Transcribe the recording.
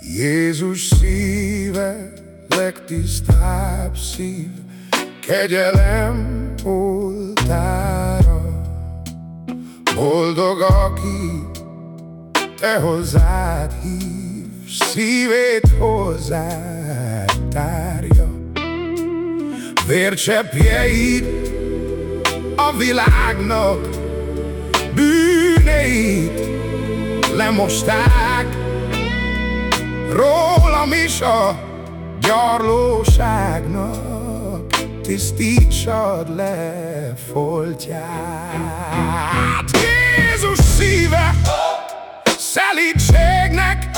Jézus szíve, legtisztább szív, kegyelem oltára. Boldog, aki te hozzád hív, szívét hozzád tárja. Vércseppjeid a világnak bűneit lemosták, rólam is a gyarlóságnak tisztítsad le foltját. Jézus szíve szelítségnek